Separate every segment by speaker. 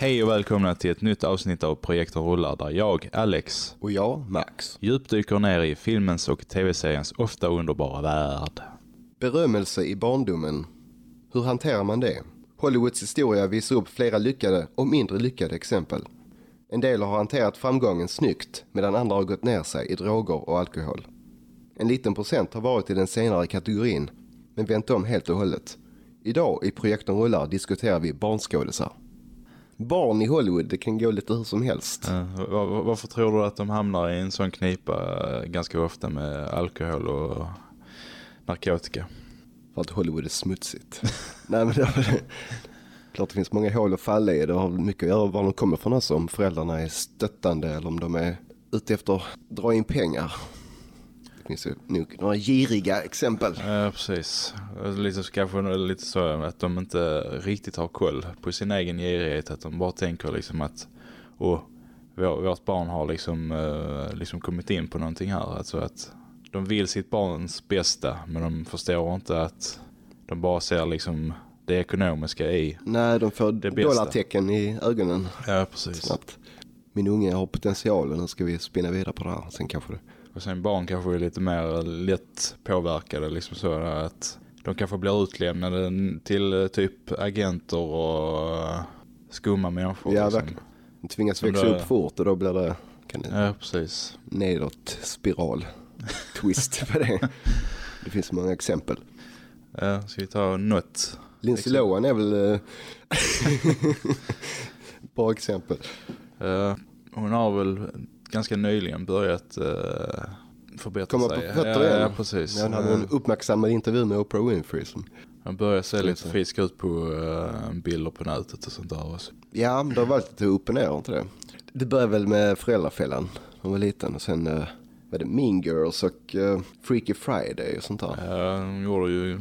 Speaker 1: Hej och välkomna till ett nytt avsnitt av Projekten rullar där jag, Alex,
Speaker 2: Och jag, Max.
Speaker 1: djupdyker ner i filmens och tv-seriens ofta underbara värld.
Speaker 2: Berömmelse i barndomen. Hur hanterar man det? Hollywoods historia visar upp flera lyckade och mindre lyckade exempel. En del har hanterat framgången snyggt medan andra har gått ner sig i droger och alkohol. En liten procent har varit i den senare kategorin men vänt om helt och hållet. Idag i Projekten rullar diskuterar vi barnskådisar. Barn i Hollywood, det kan gå lite hur som helst.
Speaker 1: Var- var- varför tror du att de hamnar i en sån knipa eh, ganska ofta med alkohol och narkotika?
Speaker 2: För att Hollywood är smutsigt. Nej men det klart det finns många hål att falla i. Det har mycket att göra var de kommer från också. Om föräldrarna är stöttande eller om de är ute efter att dra in pengar. Det finns ju nog några giriga exempel.
Speaker 1: Ja, precis. Lite, kanske lite så att de inte riktigt har koll på sin egen girighet. Att de bara tänker liksom att vår, vårt barn har liksom, eh, liksom kommit in på någonting här. Alltså att de vill sitt barns bästa men de förstår inte att de bara ser liksom det ekonomiska i.
Speaker 2: Nej, de får
Speaker 1: Det
Speaker 2: dollartecken i ögonen
Speaker 1: Ja, precis.
Speaker 2: snabbt. Min unge har potentialen, nu ska vi spinna vidare på det här. Sen kanske det...
Speaker 1: Och sen barn kanske är lite mer lätt påverkade liksom så att de kanske blir utlämnade till eh, typ agenter och skumma människor.
Speaker 2: Ja,
Speaker 1: liksom.
Speaker 2: verkligen. De tvingas växa upp fort och då blir det, kan det
Speaker 1: Ja, precis.
Speaker 2: nedåt spiral. Twist på det. Det finns många exempel.
Speaker 1: Ja, ska vi ta något?
Speaker 2: Lindsay Lohan är väl... eh, Bra exempel.
Speaker 1: Eh, hon har väl ganska nyligen börjat uh, förbättra
Speaker 2: Komma på
Speaker 1: sig.
Speaker 2: fötter
Speaker 1: ja,
Speaker 2: igen.
Speaker 1: ja, precis.
Speaker 2: Ja, han hade en
Speaker 1: Eh,
Speaker 2: uppmärksammad intervju med Oprah Winfrey. Som,
Speaker 1: Han börjar se lite frisk ut på uh, bilder på nätet och sånt där också.
Speaker 2: ja, det har varit lite upp och ner, inte det? Det började väl med Föräldrafällan. Hon var liten och sen uh, var det Mean Girls och uh, Freaky Friday och sånt där.
Speaker 1: Ja, hon gjorde ju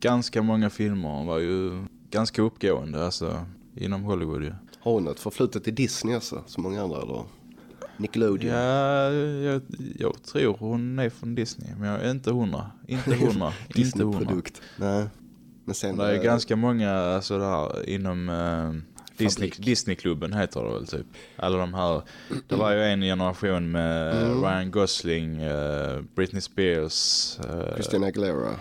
Speaker 1: ganska många filmer. Hon var ju ganska uppgående alltså, inom Hollywood ju.
Speaker 2: Har hon ett förflutet i Disney också, som många andra? Eller? Nickelodeon?
Speaker 1: Ja, jag, jag tror hon är från Disney, men jag är inte hundra. Inte hundra. inte hundra.
Speaker 2: Nej. Men sen...
Speaker 1: Det är
Speaker 2: eh,
Speaker 1: ganska många alltså där inom eh, Disney. Disneyklubben heter det väl typ. Alla de här. Det var ju en generation med
Speaker 2: Mm.
Speaker 1: Ryan Gosling, eh, Britney Spears eh,
Speaker 2: Christina Aguilera.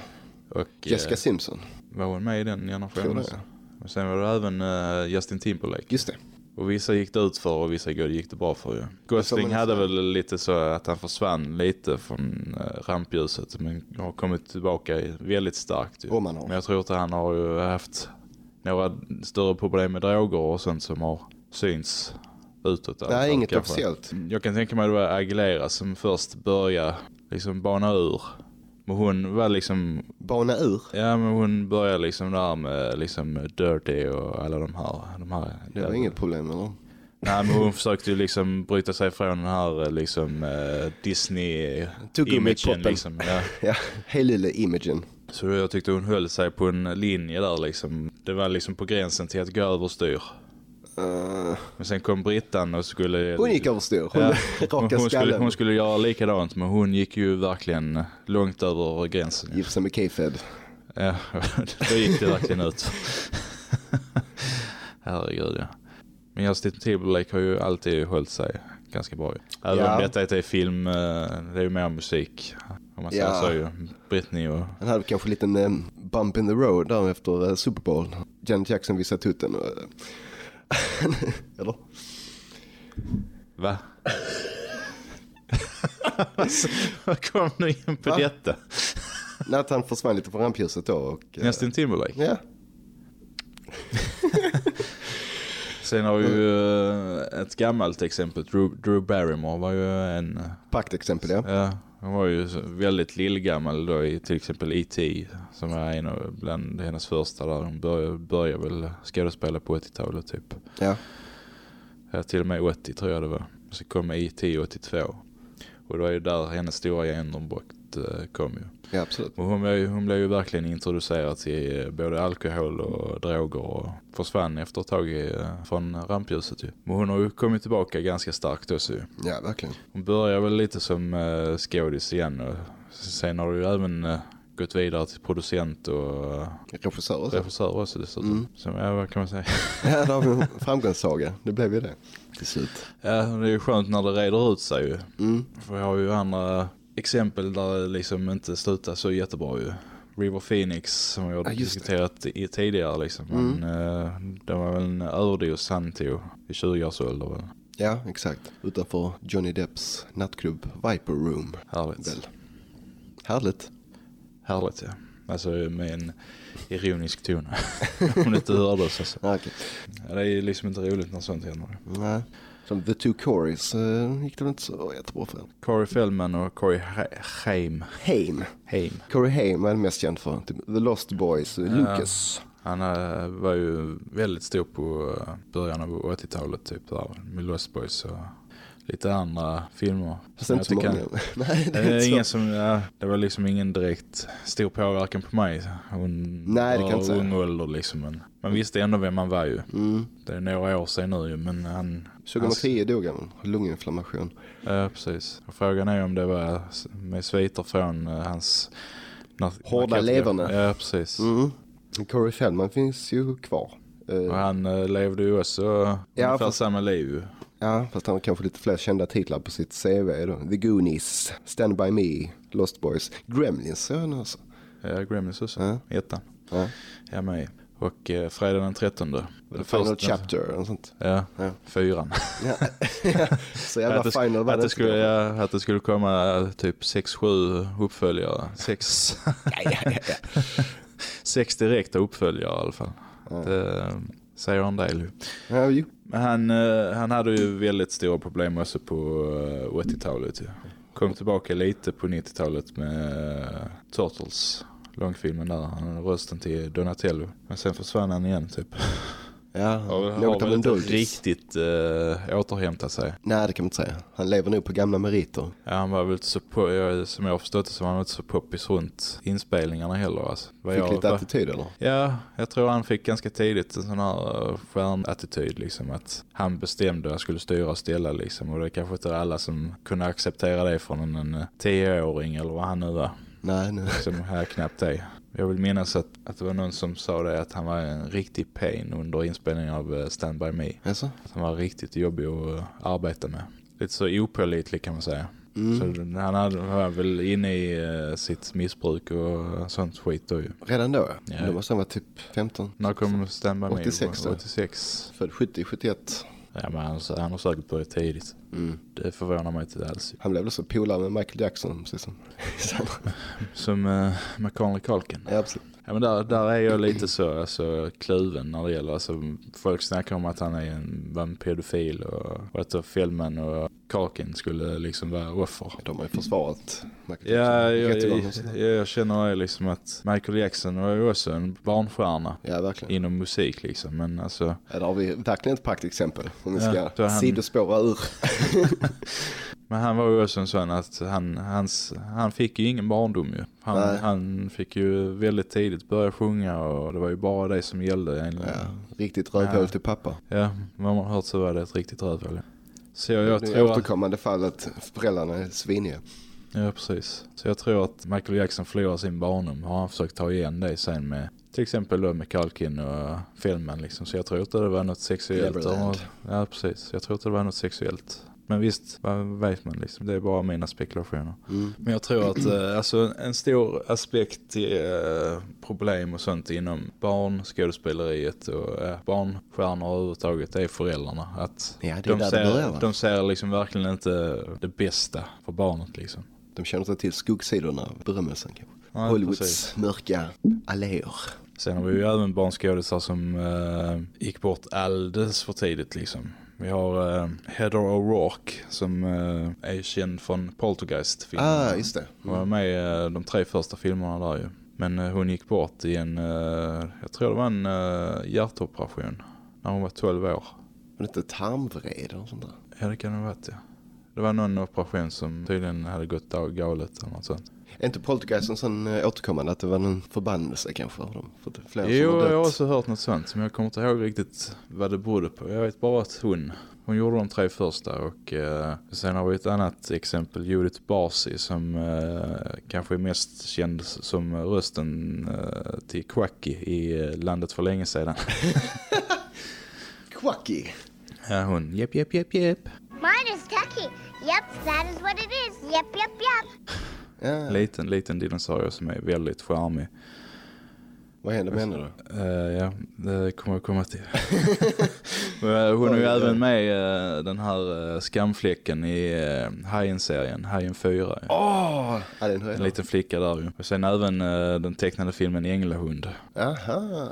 Speaker 1: och
Speaker 2: Jessica Simpson.
Speaker 1: var hon med i den generationen
Speaker 2: det.
Speaker 1: också. Och sen var det även Justin Timberlake.
Speaker 2: Just det.
Speaker 1: Och vissa gick det ut för och vissa gick det bra för ju. Gosling hade väl lite så att han försvann lite från eh, rampljuset men har kommit tillbaka väldigt starkt ju.
Speaker 2: Om man har.
Speaker 1: Men jag tror inte han har ju haft några större problem med droger och sånt som har syns utåt.
Speaker 2: Nej, inget
Speaker 1: kanske.
Speaker 2: officiellt.
Speaker 1: Jag kan tänka mig att det var Aguilera som först började liksom bana ur. Men hon var liksom,
Speaker 2: Bana ur.
Speaker 1: ja men hon började liksom där med liksom Dirty och alla de här. De här
Speaker 2: Det var inget problem eller?
Speaker 1: Nej men hon försökte ju liksom bryta sig från den här eh, liksom eh, Disney-imagen liksom. Ja.
Speaker 2: Ja, imagen.
Speaker 1: Så jag tyckte hon höll sig på en linje där liksom. Det var liksom på gränsen till att gå överstyr.
Speaker 2: Uh,
Speaker 1: Men sen kom Brittan och skulle...
Speaker 2: hon gick överstyr. Hon
Speaker 1: Ja, hon, skulle, hon skulle göra likadant men hon gick ju verkligen långt över gränsen.
Speaker 2: Gifta med K-Fed.
Speaker 1: Ja, då gick det verkligen ut. Herregud ja. Men Justin Timberlake har ju alltid hållit sig ganska bra. Även
Speaker 2: Ja.
Speaker 1: om detta inte är film, eh, det är ju mer musik. Om man säger
Speaker 2: Ja.
Speaker 1: så ju. Britney och...
Speaker 2: Han hade kanske en liten eh, bump in the road där efter eh, Super Bowl. Janet Jackson visade tutten. Och, eh, eller?
Speaker 1: Va? Vad kom du in på
Speaker 2: Va?
Speaker 1: detta?
Speaker 2: Nej, att han försvann lite från rampljuset då. Och, eh,
Speaker 1: Justin Timberlake.
Speaker 2: Ja,
Speaker 1: Sen har vi ju eh, ett gammalt exempel. Drew, Drew Barrymore var ju en... eh,
Speaker 2: praktexempel ja.
Speaker 1: Ja, hon var ju väldigt lillgammal då i till exempel E.T. Som var en av bland hennes första där. Hon började, började väl skådespela på 80-talet typ.
Speaker 2: Ja,
Speaker 1: Ja, till och med 80 tror jag det var. Så kom E.T. 82. Och det var ju där hennes stora genombrott kom ju.
Speaker 2: ja absolut.
Speaker 1: Och hon, blev, ju- hon blev ju verkligen introducerad till eh, både alkohol och droger och försvann efter ett tag eh, från rampljuset ju. Men hon har ju kommit tillbaka ganska starkt också ju.
Speaker 2: Ja, verkligen.
Speaker 1: Hon börjar väl lite som uh, skådis igen och sen har det ju även uh, gått vidare till producent och
Speaker 2: Regissör och så.
Speaker 1: regissör också dessutom.
Speaker 2: Mm.
Speaker 1: Så ja, vad kan man säga?
Speaker 2: Ja, där har vi en framgångssaga. Det blev ju det till slut.
Speaker 1: Ja, det är ju skönt när det reder ut sig ju.
Speaker 2: Mm.
Speaker 1: För jag har ju andra exempel där det liksom inte slutar så jättebra ju. River Phoenix som jag har
Speaker 2: det.
Speaker 1: diskuterat i, tidigare liksom. Men eh, det var väl en överdos han tog i 20-årsåldern väl.
Speaker 2: Ja, exakt. Utanför Johnny Depps nattklubb Viper Room.
Speaker 1: Härligt.
Speaker 2: Väl. Härligt.
Speaker 1: Härligt ja. Alltså med en ironisk ton. Om det inte hördes alltså.
Speaker 2: Okej.
Speaker 1: Ja, det är ju liksom inte roligt när sånt händer.
Speaker 2: Nej. Som The Two Corys uh, gick det väl inte så jättebra för.
Speaker 1: Corey Feldman och Corey Ha- Haim.
Speaker 2: Haim.
Speaker 1: Haim.
Speaker 2: Corey Haim är mest känd för. Typ The Lost Boys, uh, Lucas.
Speaker 1: Han eh, var ju väldigt stor på eh, början av 80-talet typ där med Lost Boys och lite andra filmer.
Speaker 2: Fast inte så många. Nej, det
Speaker 1: Det,
Speaker 2: är
Speaker 1: är ingen som, ja, det var liksom ingen direkt stor påverkan på mig. Hon
Speaker 2: Nej, det kan inte
Speaker 1: ung ålder liksom. Men man visste ändå vem man var ju.
Speaker 2: Mm.
Speaker 1: Det är några år sedan nu men han...
Speaker 2: 2010 dog han lunginflammation.
Speaker 1: Ja, precis. Och frågan är om det var med sviter från eh, hans...
Speaker 2: Hårda leverna.
Speaker 1: Ja, precis.
Speaker 2: Mm. Corey Feldman finns ju kvar. Eh,
Speaker 1: Och han eh, levde ju också
Speaker 2: Ja,
Speaker 1: ungefär
Speaker 2: fast-
Speaker 1: samma liv.
Speaker 2: Ja, fast han har kanske lite fler kända titlar på sitt CV då. The Goonies, Stand By Me, Lost Boys, Gremlins ja, nu alltså.
Speaker 1: Ja, Gremlins också.
Speaker 2: Ja.
Speaker 1: Ettan.
Speaker 2: Ja.
Speaker 1: Jag med. Och eh, fredag den 13.
Speaker 2: The
Speaker 1: Den
Speaker 2: Final
Speaker 1: första-
Speaker 2: Chapter och sånt.
Speaker 1: Ja,
Speaker 2: Ja.
Speaker 1: fyran.
Speaker 2: Ja. så jävla
Speaker 1: att,
Speaker 2: final var
Speaker 1: att,
Speaker 2: det
Speaker 1: skulle, ja, att det skulle komma eh, typ 6-7 uppföljare. 6
Speaker 2: Ja, ja, ja, ja.
Speaker 1: sex direkta uppföljare i alla fall.
Speaker 2: Ja.
Speaker 1: Eh, säger en del ju.
Speaker 2: Ja.
Speaker 1: Men han, eh, han hade ju väldigt stora problem också på eh, 80-talet. ju. Kom tillbaka lite på 90-talet med eh, Turtles. Långfilmen där, han hade rösten till Donatello. Men sen försvann han igen typ.
Speaker 2: Ja,
Speaker 1: har
Speaker 2: något av en doldis.
Speaker 1: riktigt uh, återhämtat sig.
Speaker 2: Nej, det kan man inte säga. Han lever nog på gamla meriter.
Speaker 1: Ja, han var väl inte så på, jag, som jag har förstått det så var han inte så poppis runt inspelningarna heller. Alltså. Vad
Speaker 2: Fick
Speaker 1: jag,
Speaker 2: lite attityd eller?
Speaker 1: Ja, jag tror han fick ganska tidigt en sån här uh, stjärnattityd liksom. Att han bestämde att han skulle styra och ställa liksom. Och det kanske inte alla som kunde acceptera det från en, en eh, tioåring eller vad han nu var.
Speaker 2: Nej, nej.
Speaker 1: Som här knappt är. Jag vill minnas att, att det var någon som sa det att han var en riktig pain under inspelningen av eh, Stand By Me.
Speaker 2: Alltså?
Speaker 1: Att han var riktigt jobbig att eh, arbeta med. Lite så opålitlig kan man säga.
Speaker 2: Mm.
Speaker 1: Så han hade, var väl inne i eh, sitt missbruk och sånt skit då ju.
Speaker 2: Redan då?
Speaker 1: Ja.
Speaker 2: Då måste han vara typ 15.
Speaker 1: När kom Stand By Me?
Speaker 2: 86 då.
Speaker 1: 86.
Speaker 2: Född 70, 71.
Speaker 1: Ja men han, han har säkert börjat tidigt.
Speaker 2: Mm.
Speaker 1: Det förvånar mig inte alls.
Speaker 2: Han blev väl så polare med Michael Jackson, precis som
Speaker 1: Som uh, Macaulay Culkin.
Speaker 2: Ja, precis.
Speaker 1: Ja men där, där är jag lite så alltså, kluven när det gäller, alltså folk snackar om att han är en, var en pedofil och, och att Feldman och Culkin skulle liksom vara offer.
Speaker 2: De har ju försvarat
Speaker 1: Ja, jag, jag, jag, känner liksom att Michael Jackson var ju också en barnstjärna
Speaker 2: Ja, verkligen.
Speaker 1: inom musik liksom. Men alltså,
Speaker 2: Ja, där har vi verkligen ett praktexempel. Om vi ska
Speaker 1: han-
Speaker 2: sidospåra ur.
Speaker 1: men han var ju också en sån att han, hans, han fick ju ingen barndom ju. Han, han fick ju väldigt tidigt börja sjunga och det var ju bara det som gällde egentligen.
Speaker 2: Ja, riktigt rövhål
Speaker 1: Ja.
Speaker 2: till pappa.
Speaker 1: Ja, vad man har hört så var det ett riktigt rövhål. Så jag, jag
Speaker 2: det
Speaker 1: tror att,
Speaker 2: återkommande fall att föräldrarna är sviniga.
Speaker 1: ja precis. Så jag tror att Michael Jackson förlorade sin barndom. Har han försökt ta igen det sen med till exempel då med Kalkin och Feldman liksom. Så jag tror inte det var något sexuellt. Ja precis, jag tror inte det var något sexuellt. Men visst, vad vet man liksom. Det är bara mina spekulationer.
Speaker 2: Mm.
Speaker 1: Men jag tror att eh, alltså, en stor aspekt till eh, problem och sånt inom barnskådespeleriet och eh, barnstjärnor överhuvudtaget är föräldrarna. Att
Speaker 2: Ja, det är
Speaker 1: de,
Speaker 2: börjar
Speaker 1: ser,
Speaker 2: va?
Speaker 1: de ser liksom verkligen inte det bästa för barnet liksom.
Speaker 2: De känner inte till skuggsidorna av berömmelsen kanske.
Speaker 1: Ja,
Speaker 2: Hollywoods
Speaker 1: precis.
Speaker 2: mörka alléer.
Speaker 1: Sen har vi ju även barnskådisar som eh, gick bort alldeles för tidigt liksom. Vi har eh, Heather O'Rourke som eh, är känd från Poltergeist-filmen.
Speaker 2: Ah, just det.
Speaker 1: Hon var med i eh, de tre första filmerna där ju. Men hon gick bort i en, jag tror det var en hjärtoperation. När hon var 12 år.
Speaker 2: Det inte tarmvred eller sånt där?
Speaker 1: Ja det kan det ha varit ja. Det var någon operation som tydligen hade gått galet eller något sånt.
Speaker 2: Är inte Poltergeist en sån eh, återkommande att det var någon förbannelse kanske för dem? För det är flera
Speaker 1: Jo,
Speaker 2: som har
Speaker 1: jag har också hört något sånt. Men jag kommer inte ihåg riktigt vad det berodde på. Jag vet bara att hon Hon gjorde de tre första och eh, sen har vi ett annat exempel, Judith Barsi som eh, kanske är mest känd som rösten eh, till Quacky i Landet för länge sedan.
Speaker 2: Quacky.
Speaker 1: ja, hon, jepp, jepp, jepp, jepp.
Speaker 3: Mine is Tucky. Yep, that is what it is. Yep, yep, yep.
Speaker 2: Ja.
Speaker 1: Liten, liten dinosaurie som är väldigt charmig.
Speaker 2: Vad händer med henne då?
Speaker 1: Eh, ja, det kommer jag komma till. Eh, Hon är ju även med eh, den här uh, skamfläcken i uh, Hajen-serien, Hajen 4.
Speaker 2: Åh! Har
Speaker 1: En
Speaker 2: jag.
Speaker 1: liten flicka där ju. Och sen även eh, den tecknade filmen Änglahund.
Speaker 2: Aha.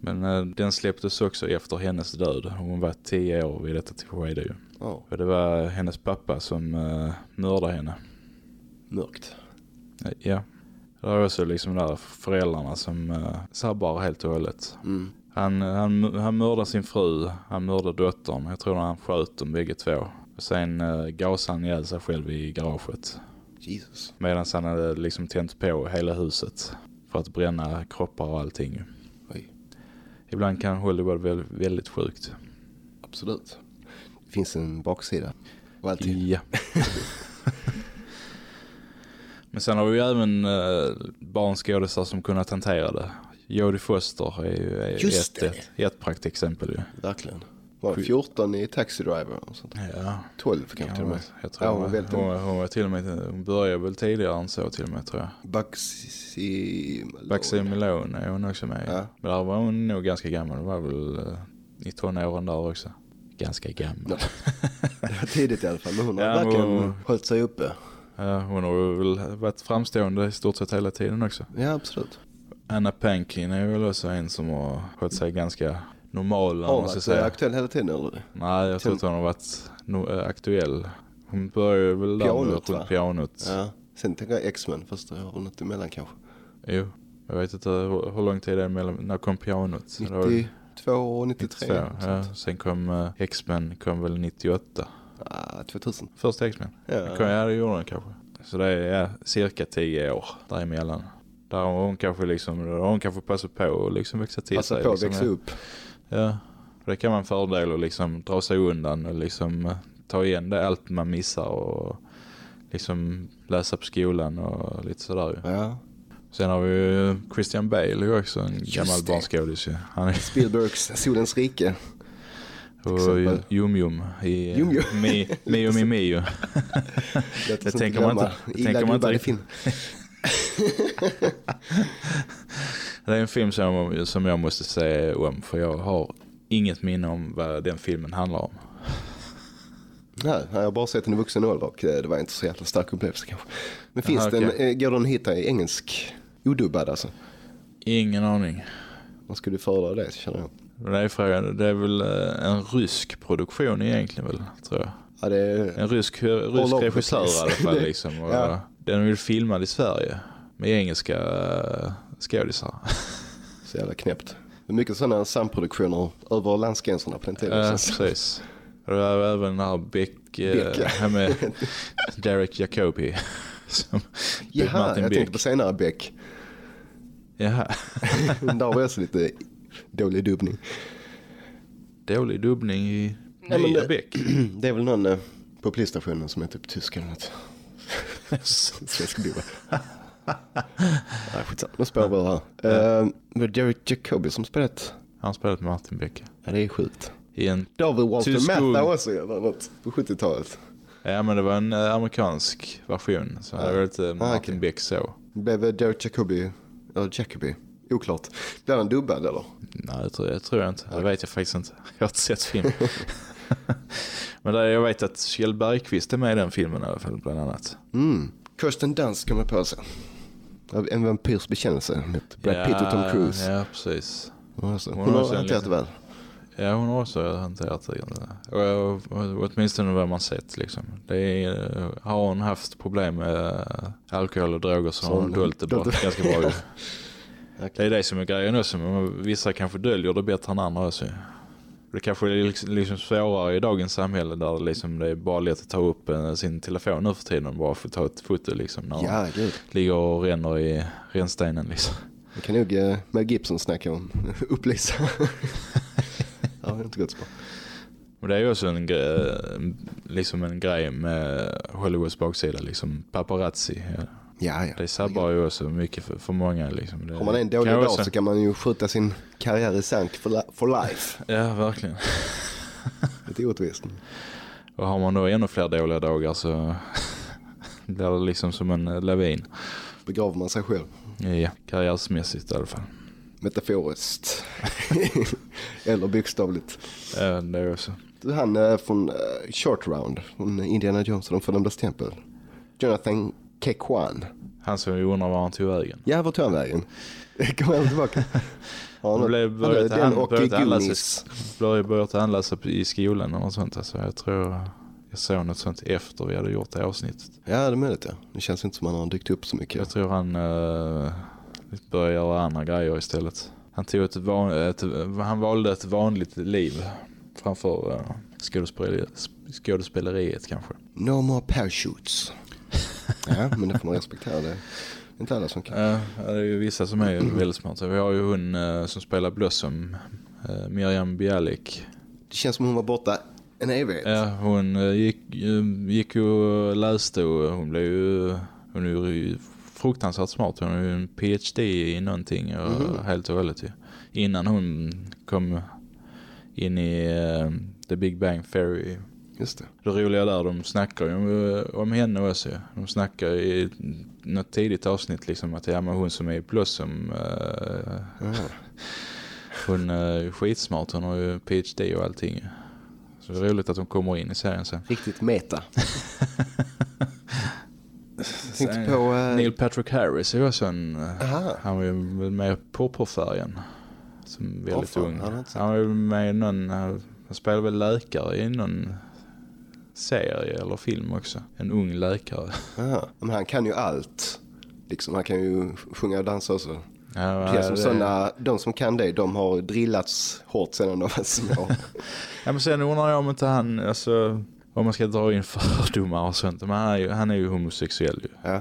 Speaker 1: Men eh, den släpptes också efter hennes död. Hon var 10 år vid detta tillskede ju.
Speaker 2: Åh,
Speaker 1: Och det var hennes pappa som uh, mördade henne.
Speaker 2: mörkt.
Speaker 1: Eh, Ja. Det är också liksom där föräldrarna som uh, sabbar helt och hållet.
Speaker 2: Mm.
Speaker 1: Han, han, han mördade sin fru, han mördade dottern. Jag tror han sköt dem bägge två. Och sen uh, gasade han ihjäl sig själv i garaget.
Speaker 2: Jesus.
Speaker 1: Medan han hade liksom tänt på hela huset. För att bränna kroppar och allting.
Speaker 2: Oj.
Speaker 1: Ibland kan Hollywood vara väldigt, väldigt sjukt.
Speaker 2: Absolut. Det finns en baksida. Och alltid.
Speaker 1: Ja. Men sen har vi ju även uh, barnskådisar som kunnat hantera det. Jodie Foster är ju är ett, ett, ett praktexempel ju.
Speaker 2: Verkligen. Var det 14 i Taxi Driver och sånt?
Speaker 1: Ja,
Speaker 2: 12 kanske till och med.
Speaker 1: jag tror
Speaker 2: Ja,
Speaker 1: hon,
Speaker 2: var
Speaker 1: hon, hon var till och med, hon började väl tidigare än så till och med tror jag.
Speaker 2: Bugsy Malone.
Speaker 1: Bugsy Malone är hon också med.
Speaker 2: Ja.
Speaker 1: Men där var hon nog ganska gammal, hon var väl uh, i tonåren där också. Ganska gammal.
Speaker 2: Ja. Det var tidigt i alla fall. Men hon har
Speaker 1: Ja,
Speaker 2: verkligen
Speaker 1: hon-
Speaker 2: hållit sig uppe.
Speaker 1: Ja, hon har väl varit framstående i stort sett hela tiden också.
Speaker 2: Ja, absolut.
Speaker 1: Anna Paquin är väl också en som har skött sig ganska normal
Speaker 2: Har hon varit aktuell hela tiden eller?
Speaker 1: Nej, jag tror inte hon har varit no äh, aktuell. Hon började väl där
Speaker 2: Pianot, va?
Speaker 1: runt pianot.
Speaker 2: Ja. Sen tänker jag X-Men, fast det har hon något emellan kanske.
Speaker 1: Jo, jag vet inte hur, hur lång tid det är mellan, när kom pianot? Det var väl
Speaker 2: 92 och 93.
Speaker 1: 92, ja. Sen kom uh, X-Men kom väl 98.
Speaker 2: Ah, 2000.
Speaker 1: Första X-Men.
Speaker 2: Ja.
Speaker 1: Ja, det gjorde den kanske. Så det är ja, cirka 10 år däremellan. Där har hon kanske liksom, där hon kanske passat på och liksom växa till
Speaker 2: Passa
Speaker 1: sig.
Speaker 2: på att
Speaker 1: liksom,
Speaker 2: växa upp.
Speaker 1: Ja, det kan vara en fördel att liksom dra sig undan och liksom eh, ta igen det allt man missar och liksom läsa på skolan och lite sådär.
Speaker 2: Ja.
Speaker 1: Sen har vi ju Christian Bale också en
Speaker 2: Just
Speaker 1: gammal barnskådis ju. Han är
Speaker 2: Spielbergs Solens rike.
Speaker 1: Och
Speaker 2: exempel.
Speaker 1: Jum Jum i
Speaker 2: Jum Jum.
Speaker 1: Mi, Mio Mi Mio.
Speaker 2: Oss
Speaker 1: tänker man inte- det tänker man inte
Speaker 2: film.
Speaker 1: Det är en film som som jag måste säga om för jag har inget minne om vad den filmen handlar om.
Speaker 2: Nej, jag har bara sett den i vuxen ålder och eh, det var inte så jävla stark upplevelse kanske. Men finns
Speaker 1: Aha,
Speaker 2: den,
Speaker 1: okej.
Speaker 2: eh, går den att hitta i engelsk odubbad alltså?
Speaker 1: Ingen aning.
Speaker 2: Vad skulle du föredra det känner jag?
Speaker 1: Det är, frågan, det är väl eh, en rysk produktion egentligen väl, tror jag.
Speaker 2: Ja, är,
Speaker 1: En rysk, rysk regissör i alla fall liksom. Och
Speaker 2: Ja.
Speaker 1: Den vill filmad i Sverige med engelska uh, skådisar.
Speaker 2: så jävla knäppt. Det är mycket sådana samproduktioner över landsgränserna på den tiden.
Speaker 1: Ja, precis. Och det var även den här Beck, eh,
Speaker 2: Beck, ja.
Speaker 1: med Derek Jacobi. Som
Speaker 2: Jaha, jag
Speaker 1: Beck.
Speaker 2: tänkte på senare Beck.
Speaker 1: Jaha.
Speaker 2: Där var också lite dålig dubbning.
Speaker 1: Dålig dubbning i
Speaker 2: Nej,
Speaker 1: nya
Speaker 2: det-
Speaker 1: Beck.
Speaker 2: Det är väl någon eh, på polisstationen som är typ tysk eller något. Svensk dubba. Nej, skitsamma. Nu spårar vi här. Uh, det var Derek Jacobi som spelat.
Speaker 1: Han spelat med Martin Beck.
Speaker 2: Ja, det är sjukt.
Speaker 1: I en,
Speaker 2: Det har väl Walter
Speaker 1: ung.
Speaker 2: också eller något på 70-talet.
Speaker 1: ja men det var en eh, amerikansk version. Så det var lite Martin
Speaker 2: okej.
Speaker 1: Beck så.
Speaker 2: Blev eh, Derek Jacobi, eller Jacobi, oklart. Blev han dubbad eller?
Speaker 1: Nej, det tror jag, det tror jag inte. Det vet jag faktiskt inte. Jag har inte sett film. Men där, jag vet att Kjell Bergqvist är med i den filmen i alla fall, bland annat.
Speaker 2: Mm. Kirsten Dunst kommer på sig. En vampyrs bekännelse mot Brad Pitt och Tom Cruise.
Speaker 1: Ja, precis.
Speaker 2: Hon, alltså,
Speaker 1: Hon
Speaker 2: hon
Speaker 1: har
Speaker 2: hanterat det väl.
Speaker 1: Ja, hon har också hanterat det. Och, och, och, åtminstone vad man sett liksom. Det är, har hon haft problem med alkohol och droger så
Speaker 2: Så
Speaker 1: har hon dolt det
Speaker 2: det.
Speaker 1: ganska bra.
Speaker 2: Okej.
Speaker 1: Det är det som är grejen också. Men vissa kanske döljer det bättre än andra också. Det kanske är liksom, liksom svårare i dagens samhälle där liksom, det är bara lätt att ta upp eh, sin telefon nu för tiden och bara få ta ett foto liksom, när
Speaker 2: Ja, gud.
Speaker 1: ligger och ränner i rännstenen. Liksom.
Speaker 2: Det kan nog eh, Mel Gibson snacka om. Upplysa. ja, det har inte gått så bra.
Speaker 1: Och det är ju också en grej, liksom en grej med Hollywoods baksida, liksom paparazzi. Ja.
Speaker 2: Ja, ja.
Speaker 1: Det sabbar ju också mycket för, för många. Liksom. Det
Speaker 2: Har man en dålig dag så kan man ju skjuta sin karriär i sank li- for life.
Speaker 1: Ja, verkligen.
Speaker 2: Lite orättvist.
Speaker 1: Och har man då ännu fler dåliga dagar så blir det liksom som en eh, lavin.
Speaker 2: Begraver man sig själv.
Speaker 1: Ja, karriärsmässigt i alla fall.
Speaker 2: Metaforiskt. Eller bokstavligt.
Speaker 1: Ja, det är också.
Speaker 2: Du, han från eh, Short Round, från Indiana Jones och de fördömdas tempel. Jonathan Kekwan.
Speaker 1: Han som vi undrar var han tog vägen.
Speaker 2: Ja, vart tog han vägen? Kommer han tillbaka?
Speaker 1: Han blev börjat
Speaker 2: den
Speaker 1: han
Speaker 2: och
Speaker 1: börjat anläsa i skolan och sånt. Alltså, jag tror jag såg något sånt efter vi hade gjort det avsnittet.
Speaker 2: Ja, det är möjligt ja. Det känns inte som han har dykt upp så mycket.
Speaker 1: Jag tror han uh, började göra andra grejer istället. Han, tog ett van, ett, han valde ett vanligt liv framför uh, skådespeleri, skådespeleriet kanske.
Speaker 2: No more parachutes. ja, men det får man respektera. Det är inte alla som kan.
Speaker 1: Ja, det är ju vissa som är väldigt smarta. Vi har ju hon eh, som spelar Blossom, uh, Miriam Bialik.
Speaker 2: Det känns som hon var borta en evighet.
Speaker 1: Ja, hon eh, gick, eh, gick ju och läste och hon blev ju, hon är ju fruktansvärt smart. Hon har ju en PhD i någonting och
Speaker 2: Mhm.
Speaker 1: helt och hållet ju. Innan hon kom in i eh, The Big Bang Theory.
Speaker 2: Just det.
Speaker 1: Det roliga där, de snackar ju om, eh, om henne också. De snackar i något tidigt avsnitt liksom att ja men hon som är i Blossom eh,
Speaker 2: Ja.
Speaker 1: hon är skitsmart, hon har ju PhD och allting. Så det är roligt att hon kommer in i serien sen.
Speaker 2: Riktigt meta. Tänkte på... eh,
Speaker 1: Neil Patrick Harris är ju också en... eh,
Speaker 2: Aha.
Speaker 1: Han var ju med purpurfärgen. Som väldigt
Speaker 2: fan,
Speaker 1: ung.
Speaker 2: Han
Speaker 1: var ju med i någon... Han spelade väl läkare i någon serie eller film också. En ung läkare.
Speaker 2: Aha. Men han kan ju allt. Liksom, han kan ju sjunga och dansa också.
Speaker 1: Ja,
Speaker 2: Det känns som
Speaker 1: det-
Speaker 2: sådana, de som kan det, de har drillats hårt sedan de var små.
Speaker 1: Ja, men sen undrar jag om inte han, alltså, om man ska dra in fördomar och sånt. Men han är ju, han är ju homosexuell ju.
Speaker 2: ja,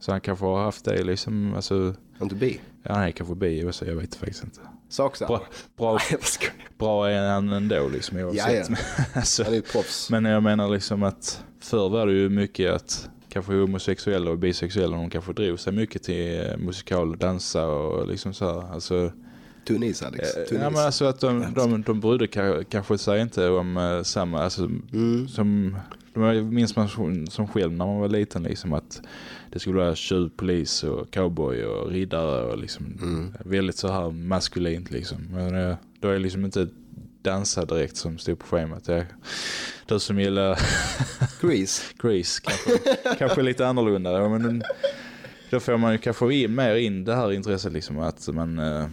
Speaker 1: Så han kanske har haft det liksom, alltså,
Speaker 2: inte bi.
Speaker 1: ja, han är kanske bi jag vet faktiskt inte.
Speaker 2: Sak samma.
Speaker 1: Bra, bra,
Speaker 2: jag
Speaker 1: bra är han ändå liksom oavsett.
Speaker 2: Ja,
Speaker 1: alltså,
Speaker 2: Han är ett proffs.
Speaker 1: men jag menar liksom att förr var det ju mycket att kanske homosexuella och bisexuella, de kanske drog sig mycket till eh, musikal och dansa och liksom så här. Alltså,
Speaker 2: Tunis Alex.
Speaker 1: Eh,
Speaker 2: Tunis.
Speaker 1: Ja, men alltså att de, de, de brydde ka- kanske sig inte om eh, samma, alltså
Speaker 2: Mm.
Speaker 1: som, de minns man som, som själv när man var liten liksom att det skulle vara tjuv, polis och cowboy och riddare och liksom
Speaker 2: Mm.
Speaker 1: väldigt så här maskulint liksom. Men eh, då är liksom inte dansa direkt som stod på schemat. Jag, du som gillar
Speaker 2: Grease.
Speaker 1: Grease kanske, kanske lite annorlunda. Men då får man ju kanske in, mer in det här intresset liksom att man eh,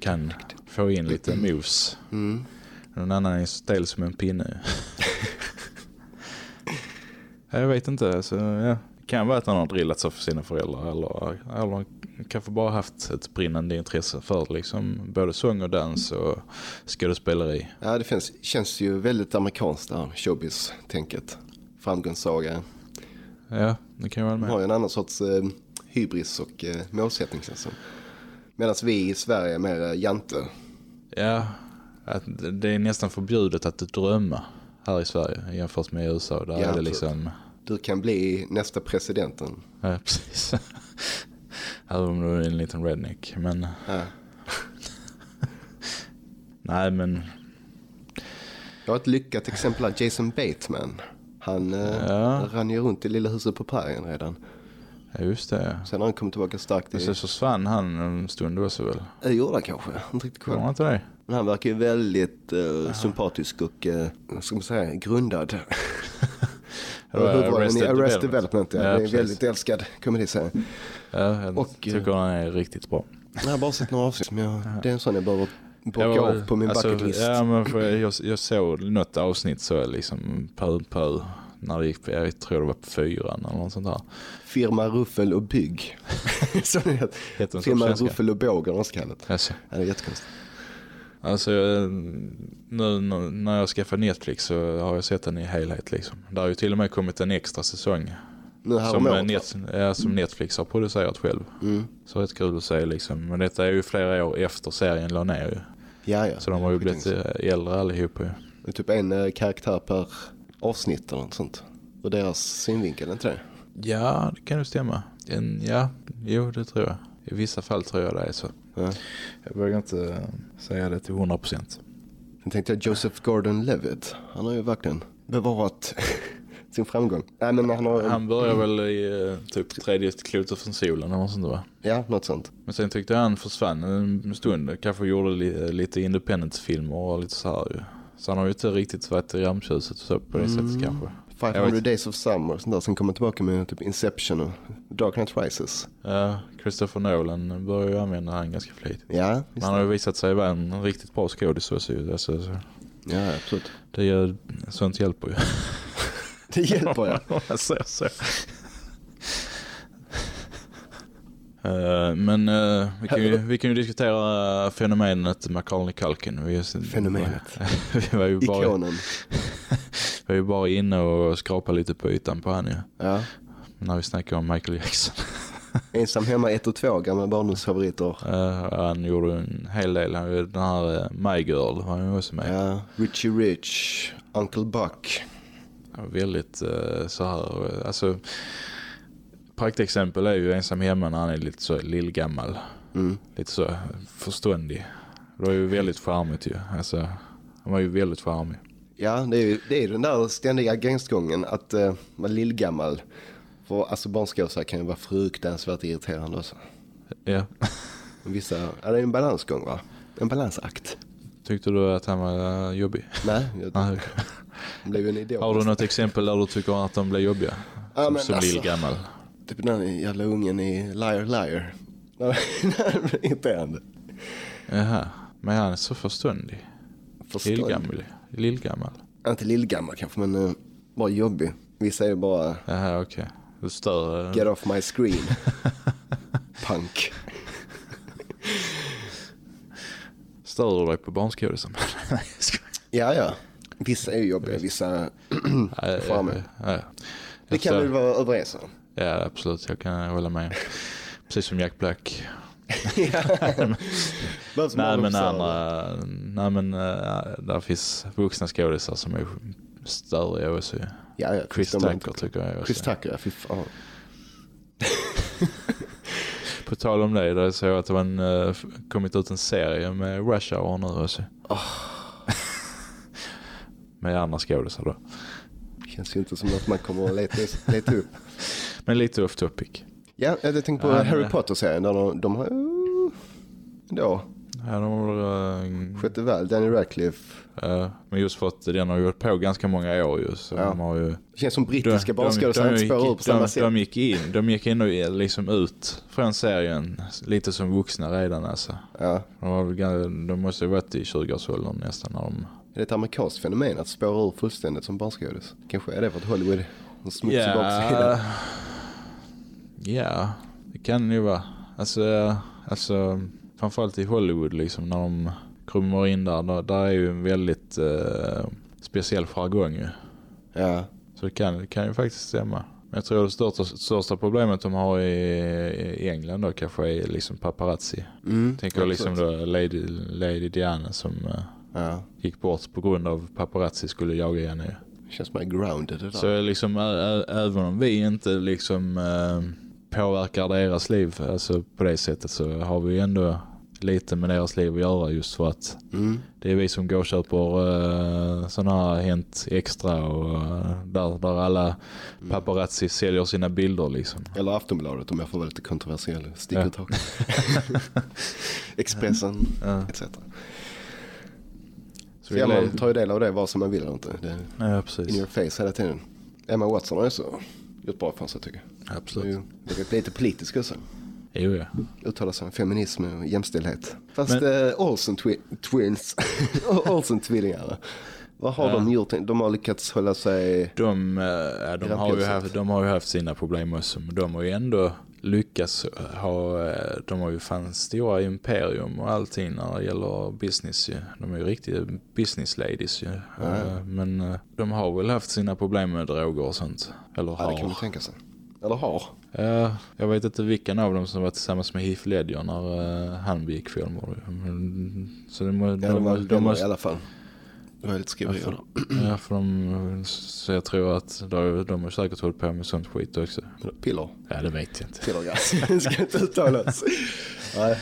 Speaker 1: kan få in lite moves.
Speaker 2: Mm.
Speaker 1: Någon annan är stel som en pinne. jag vet inte. Alltså, ja. Det kan vara att han har drillats av sina föräldrar. Eller, eller kanske bara haft ett brinnande intresse för liksom, både sång och dans och skådespeleri.
Speaker 2: Ja, det finns, känns ju väldigt amerikanskt det här showbiz-tänket. Framgångssaga.
Speaker 1: Ja, det kan jag vara
Speaker 2: De har
Speaker 1: med.
Speaker 2: ju en annan sorts eh, hybris och eh, målsättning som. Medan vi i Sverige är mer eh, jante.
Speaker 1: Ja, att det är nästan förbjudet att drömma här i Sverige jämfört med USA. Där
Speaker 2: Ja,
Speaker 1: är det liksom...
Speaker 2: Du kan bli nästa presidenten.
Speaker 1: Ja, precis. Även om du är en liten redneck. Men
Speaker 2: Ja.
Speaker 1: nej, men
Speaker 2: Jag har ett lyckat exempel av Jason Bateman. Han eh,
Speaker 1: Ja.
Speaker 2: rann ju runt i Lilla huset på prärien redan.
Speaker 1: ja, just det.
Speaker 2: Sen har han kommit tillbaka starkt
Speaker 1: Men
Speaker 2: i...
Speaker 1: så försvann han en stund också väl?
Speaker 2: Det gjorde han kanske, inte riktigt koll.
Speaker 1: han inte det?
Speaker 2: Men han verkar ju väldigt eh, sympatisk och, eh, vad ska man säga, grundad. Huvudrollen i
Speaker 1: Arrested Development.
Speaker 2: Ja.
Speaker 1: Ja,
Speaker 2: är en väldigt älskad komediserie.
Speaker 1: Ja, jag
Speaker 2: Och, eh,
Speaker 1: tycker han är riktigt bra.
Speaker 2: Jag har bara sett några avsnitt, men jag, det är en sån jag behöver bocka
Speaker 1: Jag var-
Speaker 2: av på min
Speaker 1: alltså,
Speaker 2: bucket list.
Speaker 1: Ja, men för jag, jag såg något avsnitt så liksom pö pö när det gick på, jag tror det var på fyran eller något sånt där.
Speaker 2: Firma Ruffel och Bygg. så det heter. Firma? Ruffel och Båg eller något så kallat.
Speaker 1: Alltså,
Speaker 2: Ja, det är jättekonstigt.
Speaker 1: Alltså eh, nu när jag skaffade Netflix så har jag sett den i helhet liksom. Det har ju till och med kommit en extra säsong.
Speaker 2: Nu
Speaker 1: Som,
Speaker 2: om
Speaker 1: eh,
Speaker 2: året,
Speaker 1: net, ja, som Netflix har producerat själv.
Speaker 2: Mm.
Speaker 1: Så rätt kul att säga liksom. Men detta är ju flera år efter serien la ner ju.
Speaker 2: Ja, ja.
Speaker 1: Så de har ju blivit eh, äldre allihopa ju.
Speaker 2: Det är typ en karaktär per avsnitt eller något sånt. Ur deras synvinkel, inte det?
Speaker 1: Ja, det kan ju stämma. En, ja, jo det tror jag. I vissa fall tror jag det är så.
Speaker 2: Ja.
Speaker 1: Jag vågar inte eh, säga det till 100%.
Speaker 2: Sen tänkte jag Joseph Gordon-Levitt. Han har ju verkligen bevarat sin framgång. Nej, men han har...
Speaker 1: Han börjar väl i eh, typ tredje klotet från solen eller sånt va?
Speaker 2: Ja, något sånt.
Speaker 1: Men sen tyckte jag han försvann en stund. Kanske gjorde li, lite independent-filmer och lite så här ju. Så han har ju inte riktigt varit i rampljuset så på det sättet kanske.
Speaker 2: 500
Speaker 1: vet.
Speaker 2: Days of Summer och sånt där. Sen kommer tillbaka med typ Inception och Dark Knight Rises.
Speaker 1: Ja, Christopher Nolan börjar ju använda han ganska flitigt.
Speaker 2: Ja,
Speaker 1: Men han har ju visat sig vara en riktigt bra ju. Alltså, så
Speaker 2: Ja, absolut.
Speaker 1: det gör, sånt hjälper ju.
Speaker 2: Det hjälper ja.
Speaker 1: Man säger så. Eh, men eh, vi, kan ju, vi kan ju diskutera fenomenet Macaulay Culkin. Vi,
Speaker 2: Fenomenet.
Speaker 1: vi var ju bara,
Speaker 2: Ikonen.
Speaker 1: vi var ju bara inne och skrapade lite på ytan på han ju.
Speaker 2: Ja.
Speaker 1: När vi snackade om Michael Jackson.
Speaker 2: Ensam hemma 1 och 2, gamla barndomsfavoriter.
Speaker 1: Eh, han gjorde en hel del. Han, gjorde den här uh, My Girl var han också med.
Speaker 2: Ja, Richie Rich, Uncle Buck.
Speaker 1: Ja, väldigt eh, så här, alltså praktexempel är ju ensam hemma när han är lite så lillgammal.
Speaker 2: Mm.
Speaker 1: Lite så förståndig. Det var ju väldigt charmigt ju. Alltså, han var ju väldigt charmig.
Speaker 2: Ja, det är ju det är den där ständiga gränsgången att uh, vara lillgammal. För alltså barnskådisar kan ju vara fruktansvärt irriterande också.
Speaker 1: Ja.
Speaker 2: Vissa, ja, det är en balansgång va? En balansakt.
Speaker 1: Tyckte du att han var eh, jobbig?
Speaker 2: Nej, jag
Speaker 1: Nej.
Speaker 2: det blev en idol.
Speaker 1: Har du något exempel där du tycker att de blev jobbiga?
Speaker 2: Ja,
Speaker 1: som som
Speaker 2: alltså-
Speaker 1: lillgammal.
Speaker 2: Typ den jävla ungen i Liar Liar. Blir irriterande.
Speaker 1: Jaha, men han är så förståndig.
Speaker 2: Förstånd.
Speaker 1: Lillgammal. Lillgammal.
Speaker 2: Inte lillgammal kanske, men uh, bara jobbig. Vissa är bara
Speaker 1: Jaha, okej. Du stör... eh,
Speaker 2: get off my screen. Punk.
Speaker 1: Stör du dig på skojar.
Speaker 2: Ja, ja. Vissa är ju jobbiga, vissa. Det kan vi vara överens om.
Speaker 1: Ja, absolut. Jag kan hålla med. Precis som Jack Black.
Speaker 2: Som
Speaker 1: Nej men andra, nej men äh, där finns vuxna skådisar som är störiga också.
Speaker 2: Ja, ja.
Speaker 1: Chris Tucker tycker jag också.
Speaker 2: Chris Tucker, ja, fy fan.
Speaker 1: På tal om det, där såg jag att det var en, f- kommit ut en serie med Rush Hour nu också. med andra skådisar då.
Speaker 2: Känns ju inte som att man kommer att leta, leta upp.
Speaker 1: Men lite off topic.
Speaker 2: Ja, jag tänkte på
Speaker 1: Ja,
Speaker 2: Harry. Potter-serien där de, de har uh, ändå
Speaker 1: Ja, de har, äh,
Speaker 2: skött det väl. Danny Radcliffe.
Speaker 1: äh, men just för att den har gjort på ganska många år ju. Så
Speaker 2: Ja.
Speaker 1: de har ju
Speaker 2: Det känns som brittiska barnskådisar inte spårar upp på samma
Speaker 1: de,
Speaker 2: sätt.
Speaker 1: de gick in, de gick in och liksom ut från serien lite som vuxna redan alltså.
Speaker 2: Ja.
Speaker 1: De, var de måste ha varit i 20-årsåldern nästan när de...
Speaker 2: Är det ett amerikanskt fenomen att spåra ur fullständigt som barnskådis? Kanske är det för att Hollywood har smutsig baksida.
Speaker 1: Ja, det kan det ju vara. Alltså, alltså framförallt i Hollywood liksom när de kommer in där, där, där är ju en väldigt eh, speciell jargong ju.
Speaker 2: Ja.
Speaker 1: Så det kan, det kan ju faktiskt stämma. Men jag tror det största, största problemet de har i, i England då kanske är liksom paparazzi.
Speaker 2: Mm,
Speaker 1: Tänker jag liksom då Lady, Lady Diana som eh,
Speaker 2: Ja.
Speaker 1: gick bort på grund av paparazzi skulle jaga henne. ju.
Speaker 2: Känns mer grounded det där.
Speaker 1: Så liksom även om vi inte liksom eh, påverkar deras liv alltså på det sättet så har vi ändå lite med deras liv att göra just för att
Speaker 2: Mm.
Speaker 1: det är vi som går och köper uh, sådana här Hänt Extra och eh, där, där alla paparazzi säljer sina bilder liksom.
Speaker 2: Eller Aftonbladet om jag får vara lite kontroversiell. Stick
Speaker 1: Ja.
Speaker 2: hakan. Expressen
Speaker 1: Ja.
Speaker 2: etc.
Speaker 1: Så
Speaker 2: ja, man tar ju del av det vad som man vill eller inte. Det är
Speaker 1: ja,
Speaker 2: in
Speaker 1: precis.
Speaker 2: your face hela tiden. Emma Watson har ju så gjort bra från sig tycker jag.
Speaker 1: Absolut.
Speaker 2: det är lite politisk också.
Speaker 1: Jo, ja.
Speaker 2: Uttalar sig om feminism och jämställdhet. Fast
Speaker 1: Men-
Speaker 2: eh, Olsen twi- twins, Olsen-tvillingarna. Vad har
Speaker 1: Ja.
Speaker 2: de gjort? De har lyckats hålla sig...
Speaker 1: De, ja, de, har ju haft, de har ju haft sina problem också, men de har ju ändå lyckats ha, eh, de har ju fan stora imperium och allting när det gäller business ju. De är ju riktiga business ladies ju. Eh, Men eh, de har väl haft sina problem med droger och sånt. Eller
Speaker 2: Ja, det kan man
Speaker 1: har.
Speaker 2: tänka sig. Eller har.
Speaker 1: Ja, jag vet inte vilken av dem som var tillsammans med Heath Ledger när uh, han begick självmord. Så det må,
Speaker 2: Ja, de, var
Speaker 1: de,
Speaker 2: de
Speaker 1: måste,
Speaker 2: i alla fall. Lite skriverier
Speaker 1: ja, för de, så jag tror att de, de har säkert hållit på med sånt skit också.
Speaker 2: Piller.
Speaker 1: Ja, det vet jag inte.
Speaker 2: Pillergras. Det ska inte uttalas. Nej.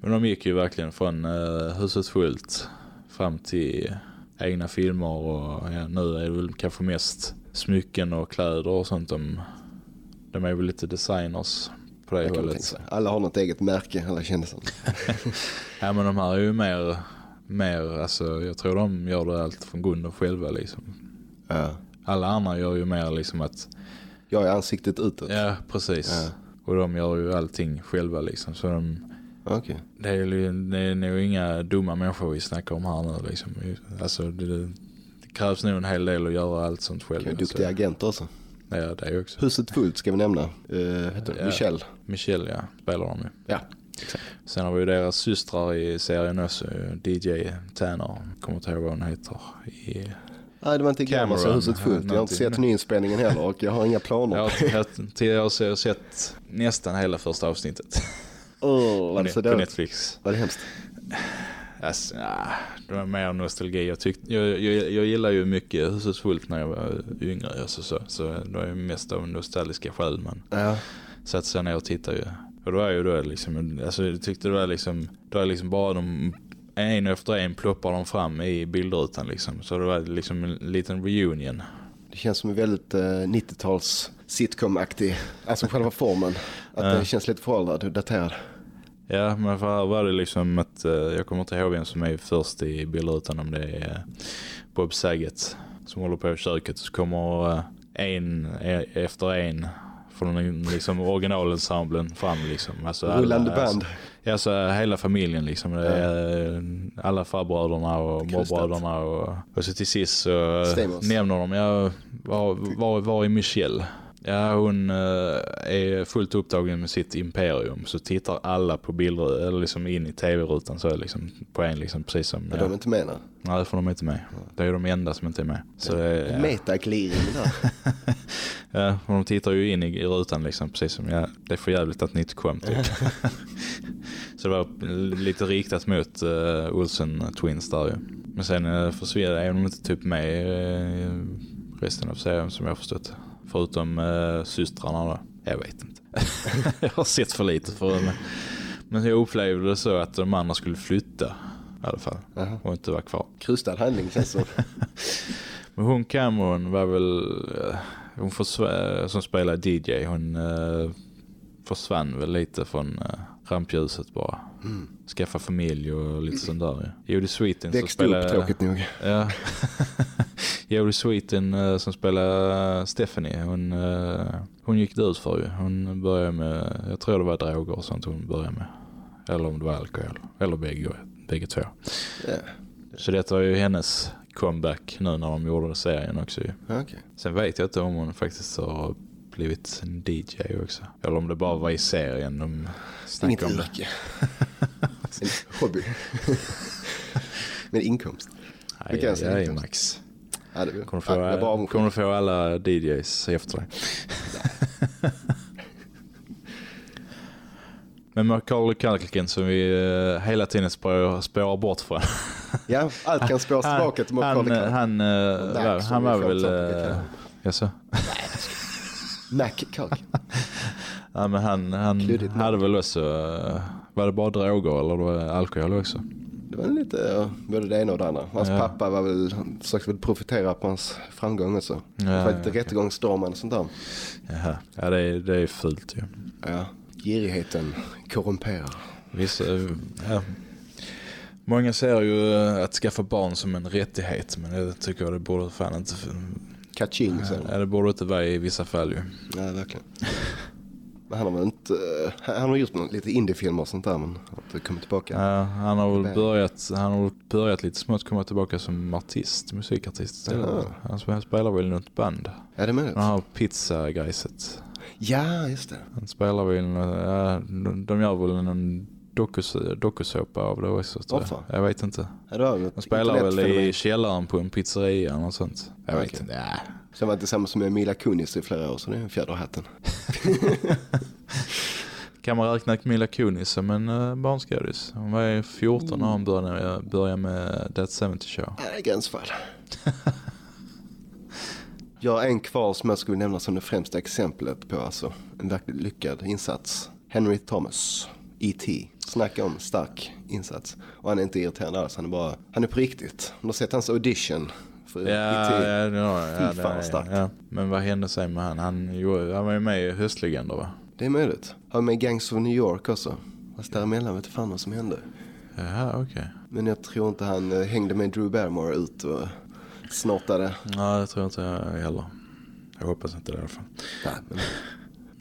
Speaker 1: Men de gick ju verkligen från uh, huset fullt fram till egna filmer och ja, nu är det väl kanske mest smycken och kläder och sånt. De, de är väl lite designers på det hållet.
Speaker 2: Alla har något eget märke, alla kändisar.
Speaker 1: Ja men de här är ju mer, mer alltså jag tror de gör det allt från grunden själva liksom.
Speaker 2: Ja.
Speaker 1: Alla andra gör ju mer liksom att,
Speaker 2: Jag är ansiktet utåt.
Speaker 1: ja precis.
Speaker 2: Ja.
Speaker 1: Och de gör ju allting själva liksom. Så de,
Speaker 2: Okej.
Speaker 1: det är ju det är nog inga dumma människor vi snackar om här nu liksom. Alltså det, det krävs nog en hel del att göra allt sånt själv.
Speaker 2: Okay, duktiga agenter också.
Speaker 1: Så, ja det är också.
Speaker 2: Huset fullt ska vi nämna. Uh, heter?
Speaker 1: Ja.
Speaker 2: Michelle.
Speaker 1: Michelle ja, spelar de ju.
Speaker 2: Ja.
Speaker 1: Sen har vi ju deras systrar i serien också. DJ Tanner, kommer inte ihåg vad hon heter. I,
Speaker 2: Nej, det var inte igår
Speaker 1: Cameron.
Speaker 2: huset fullt. Jag har inte sett nyinspelningen heller och jag har inga planer.
Speaker 1: Jag har, jag, sett nästan hela första avsnittet
Speaker 2: Åh, var det så
Speaker 1: på? Netflix.
Speaker 2: Var det hemskt?
Speaker 1: Alltså, nah, det var mer nostalgi. Jag, tyckte, jag, jag, jag gillar ju mycket Huset fullt när jag var yngre. Alltså, så, så det var ju mest av nostalgiska skäl man
Speaker 2: Ja.
Speaker 1: satte sig ner och tittade ju. Och det var ju då liksom, alltså jag tyckte det var liksom, det var liksom bara de, en efter en ploppar de fram i bildrutan liksom. Så det var liksom en liten reunion.
Speaker 2: Det känns som en väldigt eh, 90-tals sitcom-aktig, alltså själva formen. Att det känns lite föråldrad och daterad.
Speaker 1: Ja, men för här var det liksom att, eh, jag kommer inte ihåg vem som är först i bildrutan om det är eh, Bob Saget som håller på i köket. Så kommer eh, en eh, efter en från liksom originalensemblen fram liksom. Alltså
Speaker 2: Rullande
Speaker 1: alla,
Speaker 2: band.
Speaker 1: Alltså, alltså hela familjen liksom. Är, eh, alla farbröderna och morbröderna och, och så till sist så
Speaker 2: oss.
Speaker 1: nämner de, ja, var, var, var är Michelle? Ja, hon eh, är fullt upptagen med sitt imperium. Så tittar alla på bilder, eller liksom in i tv-rutan så är liksom på en liksom precis som...
Speaker 2: Men
Speaker 1: Ja.
Speaker 2: de är inte med nu.
Speaker 1: Nej, det får de inte med. Det är de enda som inte är med. Så det, ja.
Speaker 2: metagliring där.
Speaker 1: ja, de tittar ju in i, i rutan liksom precis som, ja, det är för jävligt att ni inte kom typ. så det var lite riktat mot uh, Olsen Twins där ju. Men sen uh, försvinner är de inte typ med uh, resten av serien som jag har förstått. Förutom uh, systrarna då. Jag vet inte. jag har sett för lite för dem. Men jag upplevde det så att de andra skulle flytta i alla fall.
Speaker 2: Jaha.
Speaker 1: Och inte vara kvar.
Speaker 2: Krustad handling känns som.
Speaker 1: Men hon Cameron var väl, eh, hon försv- som spelar DJ, hon eh, försvann väl lite från uh, rampljuset bara.
Speaker 2: Mm.
Speaker 1: Skaffa familj och lite sånt där. Jodie Sweetin som
Speaker 2: Växte upp
Speaker 1: spelar...
Speaker 2: tråkigt nog.
Speaker 1: Ja. Jodie Sweetin eh, som spelar Stephanie, hon, eh, hon gick det ut för ju. Hon började med, jag tror det var droger och sånt hon började med. Eller om det var alkohol. Eller bägge, bägge två.
Speaker 2: Ja.
Speaker 1: Så det var ju hennes comeback nu när de gjorde serien också.
Speaker 2: Okej.
Speaker 1: Sen vet jag inte om hon faktiskt har blivit en DJ också. Eller om det bara var i serien de snackade om det.
Speaker 2: en hobby. Men inkomst. Vilken är
Speaker 1: ja, ja,
Speaker 2: inkomst?
Speaker 1: Max.
Speaker 2: Ja, det
Speaker 1: Kommer
Speaker 2: ja, jag är bara
Speaker 1: få, kommer få alla DJs efter dig. Men Macaulay Culkin som vi eh, hela tiden spår, spårar bort från.
Speaker 2: Ja, allt kan spåras tillbaka till
Speaker 1: han,
Speaker 2: Macaulay Culkin.
Speaker 1: han, eh, var,
Speaker 2: som
Speaker 1: han var väl...
Speaker 2: på det
Speaker 1: eh,
Speaker 2: kan.
Speaker 1: Jaså?
Speaker 2: Mac Culkin.
Speaker 1: Ja, men han, han
Speaker 2: Kluddigt
Speaker 1: hade väl också... eh, Var det bara droger eller var det alkohol också?
Speaker 2: Det var lite ja, både det ena och det andra. Hans
Speaker 1: Ja.
Speaker 2: pappa var väl, han försökte väl profitera på hans framgång också.
Speaker 1: Ja,
Speaker 2: det var lite
Speaker 1: okej.
Speaker 2: rättegångsstormar och sånt där.
Speaker 1: Jaha. Ja, det är, det är fult ju.
Speaker 2: Ja, girigheten korrumperar.
Speaker 1: Vissa, eh, ja. Många ser ju eh, att skaffa barn som en rättighet, men det tycker jag det borde fan inte...
Speaker 2: Kaching sen.
Speaker 1: Ja, det borde inte vara i vissa fall ju.
Speaker 2: Ja, verkligen. Men han har väl inte, han har gjort lite indiefilmer och sånt där men har inte kommit tillbaka.
Speaker 1: Ja, han har väl börjat, han har börjat lite smått komma tillbaka som artist, musikartist.
Speaker 2: Jaha.
Speaker 1: Han sp- han spelar väl i något band.
Speaker 2: Ja, det är möjligt.
Speaker 1: Han har pizza-grejset.
Speaker 2: Ja, just det.
Speaker 1: Han spelar väl, ja, de, de gör väl någon dokus- dokusåpa av det också.
Speaker 2: Åh,
Speaker 1: jag. jag vet inte.
Speaker 2: Ja, det var
Speaker 1: De spelar väl i källaren på en pizzeria eller något sånt. Jag vet
Speaker 2: Okej.
Speaker 1: inte. Ja.
Speaker 2: Sen var det tillsammans med Mila Kunis i flera år, så det är en fjäder hatten.
Speaker 1: Kan man räkna Mila Kunis som en uh, barnskådis? Hon var ju 14 när hon började, började med That 70 Show.
Speaker 2: Ja, det är gränsfall. Jag har en kvar som jag skulle nämna som det främsta exemplet på alltså, en verkligt lyckad insats. Henry Thomas, E.T. Snacka om stark insats. Och han är inte irriterande alls, han är bara, han är på riktigt. Du har sett hans audition för
Speaker 1: Ja, ja, ja, ja,
Speaker 2: Fy fan, starkt.
Speaker 1: ja. Men vad hände sen med han? Han, gjorde- han var ju med i Höstlegender va?
Speaker 2: Det är möjligt. Han var med i Gangs of New York också. Fast däremellan vet fan vad som hände.
Speaker 1: Jaha, okej.
Speaker 2: Men jag tror inte han eh, hängde med Drew Barrymore ut och snortade.
Speaker 1: Nej, det tror jag inte jag heller. Jag hoppas inte det i alla fall.
Speaker 2: Nej, men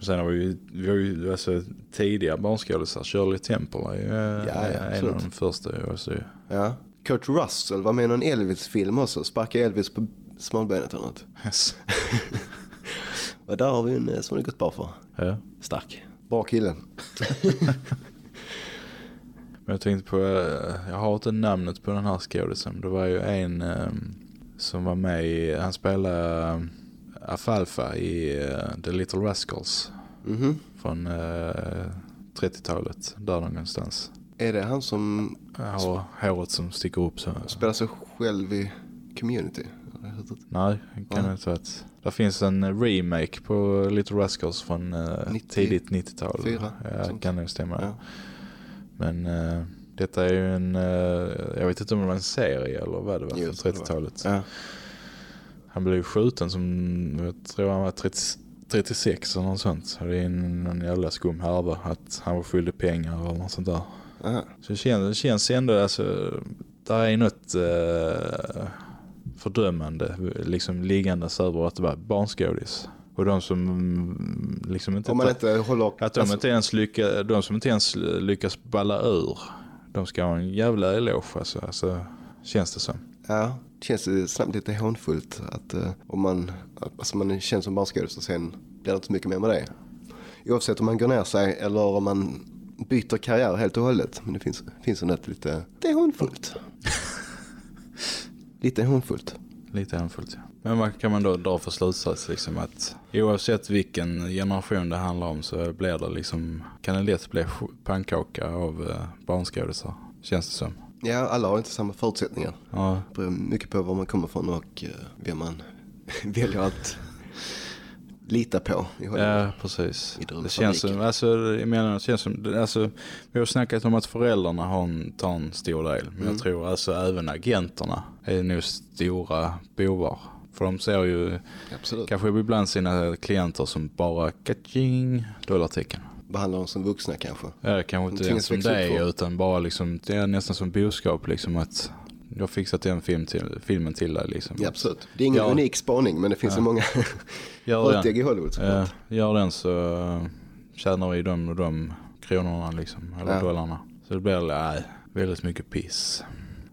Speaker 1: Sen har vi ju, vi har ju alltså, tidiga barnskådisar. Shirley Temple är ju eh,
Speaker 2: Ja, ja,
Speaker 1: en
Speaker 2: absolut.
Speaker 1: av de första. ju.
Speaker 2: Ja. Kurt Russell var med i någon Elvis-film också. Sparkade Elvis på smalbenet eller något.
Speaker 1: Yes.
Speaker 2: Och där har vi en eh, som det gått bra för.
Speaker 1: Ja.
Speaker 2: Stark. Bra kille.
Speaker 1: Men jag tänkte på, eh, jag har inte namnet på den här skådisen. Det var ju en eh, som var med i, han spelade eh, Afalfa i eh, The Little Rascals
Speaker 2: Mhm.
Speaker 1: från eh, 30-talet. Där någonstans.
Speaker 2: Är det han som
Speaker 1: har håret som sticker upp så.
Speaker 2: spelar sig själv i Community?
Speaker 1: Nej, kan
Speaker 2: Ja.
Speaker 1: inte ett- Det finns en remake på Little Rascals från
Speaker 2: 90
Speaker 1: tidigt 90-tal.
Speaker 2: fyra,
Speaker 1: Ja, kan det stämma.
Speaker 2: Ja.
Speaker 1: Men eh, detta är ju en, eh, jag vet inte om det var en serie eller vad det var från
Speaker 2: så det var.
Speaker 1: 30-talet.
Speaker 2: Ja.
Speaker 1: Han blev skjuten som, jag tror han var 30, 36 eller något sånt. Så det är en, jävla skum härva att han var skyldig pengar eller något sånt där.
Speaker 2: Aha.
Speaker 1: Så det känns, det känns ändå, alltså, där är något eh, fördömande liksom liggandes över att det var barnskådis. Och de som mm, liksom inte...
Speaker 2: Om man inte håller...
Speaker 1: att de,
Speaker 2: alltså,
Speaker 1: inte ens lycka, de som inte ens lyckas balla ur, de ska ha en jävla eloge alltså, alltså känns det som.
Speaker 2: Ja, känns det snabbt lite hånfullt att eh, om man, alltså man känns som barnskådis och sen blir det inte så mycket mer med det. Oavsett om man går ner sig eller om man byter karriär helt och hållet. Men det finns, finns ett lite, det är hånfullt. lite hånfullt.
Speaker 1: Lite handfullt ja. Men vad kan man då dra för slutsats liksom att oavsett vilken generation det handlar om så blir det liksom, kan det lätt bli pannkaka av eh, barnskådisar, känns det som.
Speaker 2: Ja, alla har inte samma förutsättningar.
Speaker 1: Ja,
Speaker 2: Det beror mycket på var man kommer från och eh, vem man väljer att lita på
Speaker 1: ja precis.
Speaker 2: I
Speaker 1: Det känns som, alltså, jag menar, det känns som, alltså, vi har snackat om att föräldrarna har en, tar en stor del. Men jag tror alltså även agenterna är nog stora bovar. För de ser ju
Speaker 2: Absolut.
Speaker 1: kanske ibland sina klienter som bara kaching dollartecken.
Speaker 2: Behandlar dem som vuxna kanske.
Speaker 1: Ja, kanske inte ens som
Speaker 2: för-
Speaker 1: utan bara liksom, det är nästan som boskap liksom att jag har fixat den film till, filmen till dig liksom.
Speaker 2: Ja, absolut. Det är ingen
Speaker 1: Ja.
Speaker 2: unik spaning men det finns ju många
Speaker 1: Gör
Speaker 2: rötägg i Hollywood.
Speaker 1: ja,
Speaker 2: såklart.
Speaker 1: gör den så uh, tjänar vi de och de kronorna liksom, eller
Speaker 2: Ja.
Speaker 1: dollarna. Så det blir nej, väldigt mycket piss.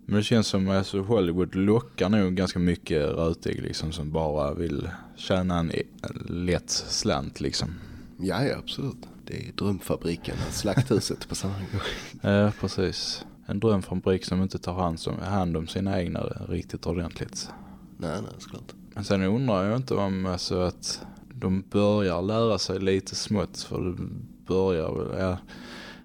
Speaker 1: Men det känns som alltså, Hollywood lockar nog ganska mycket rötägg liksom som bara vill tjäna en e- lätt slant liksom.
Speaker 2: Ja, ja, absolut. Det är drömfabriken, slakthuset på samma gång.
Speaker 1: Ja, precis. En drömfabrik som inte tar hand om, hand om sina egna riktigt ordentligt.
Speaker 2: Nej, nej, såklart.
Speaker 1: Men sen undrar jag inte om alltså att de börjar lära sig lite smått för det börjar väl, ja.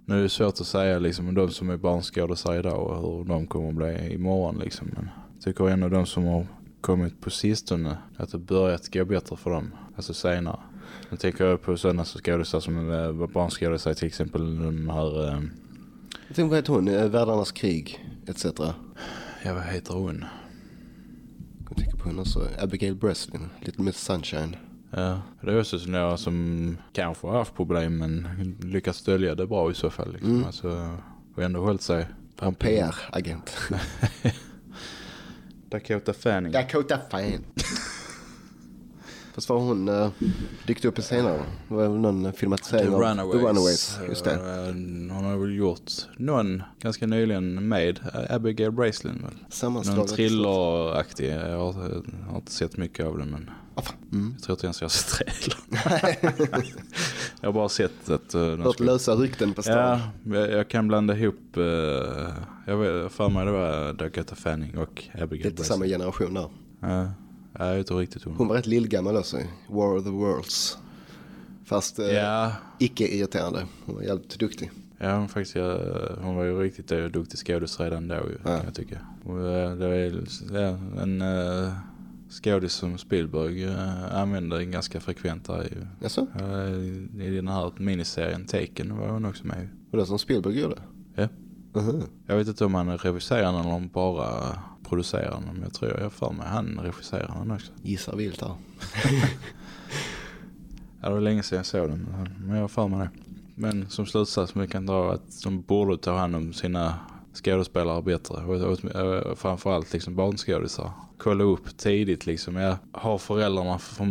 Speaker 1: Nu är det svårt att säga liksom de som är barnskådisar idag och hur de kommer att bli imorgon liksom. Men jag tycker ändå de som har kommit på sistone att det börjat gå bättre för dem. Alltså senare. Nu tänker jag på sådana skådisar som eh, barnskådisar till exempel de här, eh,
Speaker 2: Jag tänkte, vad heter hon? Eh, Världarnas krig, etc. Jag
Speaker 1: ja vad heter hon?
Speaker 2: tänker på henne också. Abigail Breslin, Little Miss Sunshine.
Speaker 1: Ja, det är också några som kanske har haft problem men lyckats dölja det bra i så fall. Liksom.
Speaker 2: Mm.
Speaker 1: Alltså, och ändå hållit sig.
Speaker 2: En PR-agent.
Speaker 1: Dakota Fanning.
Speaker 2: Dakota Fan. Fast var hon uh, dykt upp senare? Det var väl någon filmatisering
Speaker 1: The
Speaker 2: av
Speaker 1: Runaways.
Speaker 2: The Runaways. Just det.
Speaker 1: Eh, Hon har väl gjort någon ganska nyligen med Abigail Breslin väl? Någon thrilleraktig. Jag har, jag har inte sett mycket av den men
Speaker 2: Ah. Mm.
Speaker 1: jag tror inte ens jag har sett trailern. Jag har bara sett att... Uh,
Speaker 2: Hört
Speaker 1: skulle-
Speaker 2: lösa rykten på stan.
Speaker 1: Ja, jag, jag kan blanda ihop... Uh, jag vet för mig det var Dakota Fanning och Abigail
Speaker 2: Lite samma
Speaker 1: Breslin.
Speaker 2: generation där.
Speaker 1: Ja, jag vet inte riktigt hon.
Speaker 2: Hon var rätt lillgammal också War of the Worlds. Fast eh,
Speaker 1: Ja,
Speaker 2: icke irriterande. Hon var jävligt duktig.
Speaker 1: ja hon, faktiskt, ja, hon var ju riktigt uh, duktig skådis redan då ju,
Speaker 2: Ja.
Speaker 1: jag tycka. Och, uh, det är ja, en uh, skådis som Spielberg uh, använder ganska frekvent där
Speaker 2: Jaså?
Speaker 1: uh, i den här miniserien Taken var hon också med i.
Speaker 2: Var det som Spielberg gjorde?
Speaker 1: Ja.
Speaker 2: Mhm.
Speaker 1: Jag vet inte om han regisserar eller om bara producerar den. Men jag tror jag för mig han regisserar den också.
Speaker 2: Gissar vilt här.
Speaker 1: Ja, det var länge sedan jag såg den. Men jag för mig det. Men som slutsats vi kan dra att de borde ta hand om sina skådespelare bättre. Och, och, framförallt liksom barnskådisar. Kolla upp tidigt liksom. Ja, har föräldrarna för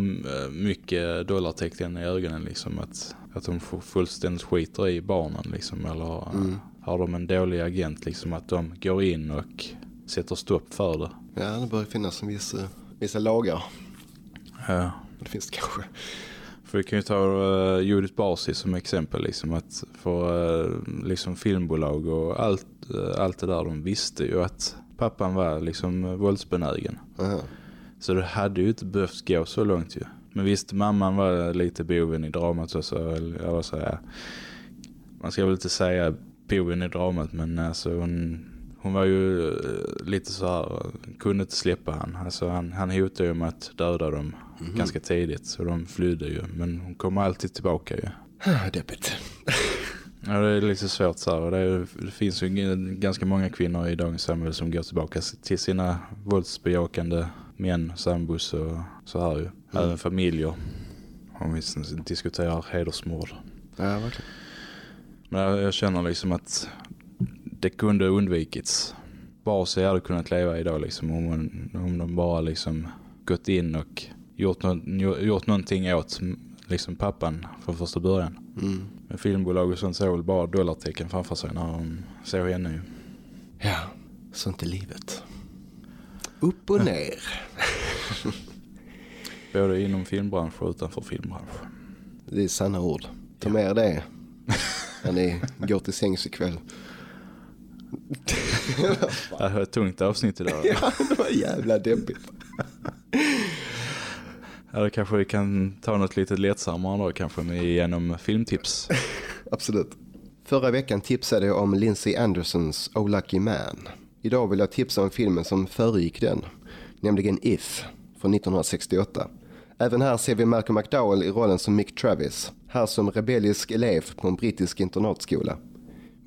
Speaker 1: mycket dollartecken i ögonen liksom. Att, att de får fullständigt skiter i barnen liksom. Eller eh, har de en dålig agent liksom. Att de går in och sätter stopp för det.
Speaker 2: Ja, det börjar finnas en viss, eh, vissa lagar.
Speaker 1: Ja.
Speaker 2: Det finns det kanske.
Speaker 1: För vi kan ju ta uh, Judith Barsi som exempel liksom att för uh, liksom filmbolag och allt, uh, allt det där de visste ju att pappan var liksom uh, våldsbenägen.
Speaker 2: Aha.
Speaker 1: Så det hade ju inte behövt gå så långt ju. Men visst, mamman var lite boven i dramat och så, eller så ja. Man ska väl inte säga boven i dramat men alltså hon, hon var ju eh, lite så här, kunde inte släppa han. Alltså han, han hotade ju med att döda dem ganska tidigt så de flydde ju. Men hon kommer alltid tillbaka ju.
Speaker 2: Ah, Deppigt.
Speaker 1: Ja, det är lite svårt så här. Och det, är, det finns ju ganska många kvinnor i dagens samhälle som går tillbaka till sina våldsbejakande män, sambos och så här ju. Även familjer. Om vi diskuterar hedersmord.
Speaker 2: Ja, verkligen.
Speaker 1: Men jag, jag känner liksom att det kunde undvikits. Barsi hade kunnat leva idag liksom om, man, om de bara liksom gått in och gjort, nå- gjort någonting åt liksom pappan från första början.
Speaker 2: Mm.
Speaker 1: Men filmbolag och sånt såg väl bara dollartecken framför sig när de såg henne ju.
Speaker 2: Ja, sånt är livet. Upp och ner.
Speaker 1: Både inom filmbransch och utanför filmbransch.
Speaker 2: Det är sanna ord. Ta med er det när ni går till sängs ikväll.
Speaker 1: Det är ett tungt avsnitt idag.
Speaker 2: Ja, det var jävla deppigt.
Speaker 1: Eller kanske vi kan ta något lite lättsammare då kanske med genom filmtips.
Speaker 2: Absolut. Förra veckan tipsade jag om Lindsay Andersons Oh Lucky Man. Idag vill jag tipsa om filmen som föregick den, nämligen If från 1968. Även här ser vi Malcolm McDowell i rollen som Mick Travis, här som rebellisk elev på en brittisk internatskola.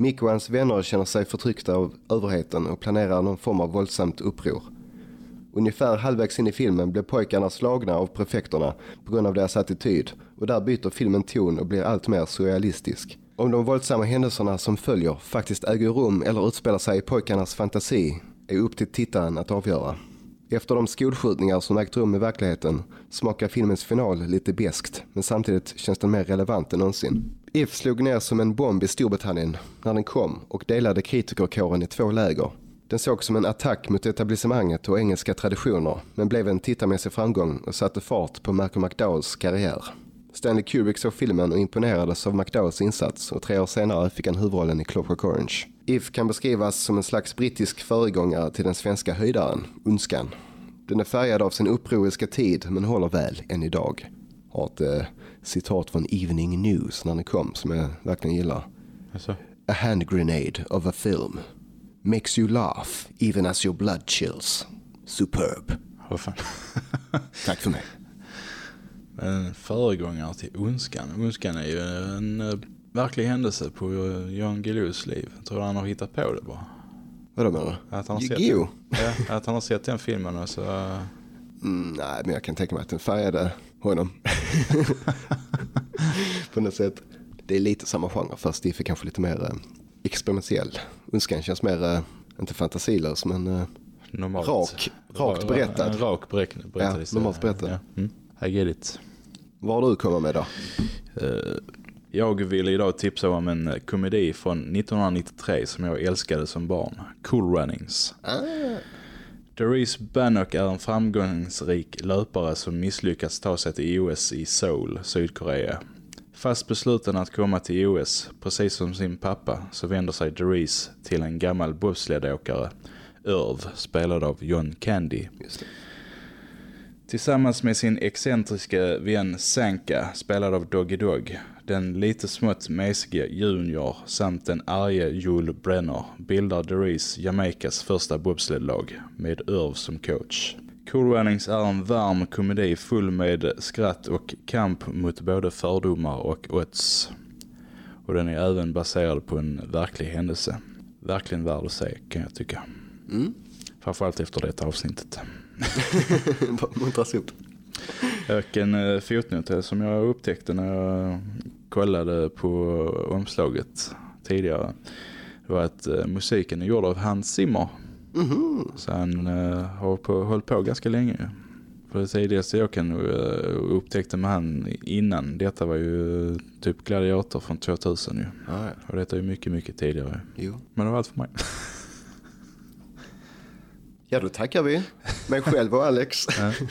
Speaker 2: Mick och hans vänner känner sig förtryckta av överheten och planerar någon form av våldsamt uppror. Ungefär halvvägs in i filmen blir pojkarna slagna av prefekterna på grund av deras attityd och där byter filmen ton och blir allt mer surrealistisk. Om de våldsamma händelserna som följer faktiskt äger rum eller utspelar sig i pojkarnas fantasi är upp till tittaren att avgöra. Efter de skolskjutningar som ägt rum i verkligheten smakar filmens final lite beskt men samtidigt känns den mer relevant än någonsin. If slog ner som en bomb i Storbritannien när den kom och delade kritikerkåren i två läger. Den sågs som en attack mot etablissemanget och engelska traditioner men blev en tittarmässig framgång och satte fart på Malcolm McDowells karriär. Stanley Kubrick såg filmen och imponerades av McDowells insats och tre år senare fick han huvudrollen i Clockwork Orange. If kan beskrivas som en slags brittisk föregångare till den svenska höjdaren, Ondskan. Den är färgad av sin upproriska tid men håller väl än idag. Har ett eh, citat från Evening News när den kom som jag verkligen gillar.
Speaker 1: Alltså,
Speaker 2: A hand grenade of a film. Makes you laugh even as your blood chills. Superb.
Speaker 1: vad fan.
Speaker 2: Tack för mig.
Speaker 1: En föregångare till Ondskan. Ondskan är ju en uh, verklig händelse på uh, Jan Guillous liv. Jag tror han har hittat på det bara.
Speaker 2: Vadå menar du?
Speaker 1: Att han har, sett, ja, att han har sett den filmen och så...
Speaker 2: Mm, nej, men jag kan tänka mig att den färgade honom. På något sätt. Det är lite samma genre fast är kanske lite mer eh, experimentell. Ondskan känns mer, eh, inte fantasilös men eh,
Speaker 1: normalt.
Speaker 2: Rak- rakt
Speaker 1: Ra-
Speaker 2: berättad.
Speaker 1: Rak berätt, berättad
Speaker 2: Ja, normalt berättad.
Speaker 1: Ja. Mm. I get it.
Speaker 2: vad har du kommit med då?
Speaker 1: Jag vill idag tipsa om en komedi från 1993 som jag älskade som barn. Cool Runnings. Doris Bannock är en framgångsrik löpare som misslyckats ta sig till OS i Seoul, Sydkorea. Fast besluten att komma till OS, precis som sin pappa, så vänder sig Dries till en gammal bobsledåkare, Irv, spelad av John Candy. Tillsammans med sin excentriska vän Sanka, spelad av Doggy Dog, den lite smått mesiga Junior samt den arge Jules Brenner bildar Dries Jamaicas första bobsledlag med Irv som coach. Cool Runnings är en varm komedi full med skratt och kamp mot både fördomar och odds. Och den är även baserad på en verklig händelse. Verkligen värd att se kan jag tycka.
Speaker 2: Mm.
Speaker 1: Framförallt efter det avsnittet.
Speaker 2: Muntras upp.
Speaker 1: Och en eh, fotnot som jag upptäckte när jag kollade på omslaget tidigare. Det var att eh, musiken är gjord av Hans Zimmer.
Speaker 2: Mhm.
Speaker 1: Så han uh, har på, hållit på ganska länge. För det tidigaste jag kan uh, upptäckte med han innan. Detta var ju typ Gladiator från 2000 ju.
Speaker 2: Ja, ja.
Speaker 1: Och detta är ju mycket, mycket tidigare.
Speaker 2: Jo.
Speaker 1: Men det var allt för mig.
Speaker 2: Ja, då tackar vi. Mig själv och Alex.
Speaker 1: Ja.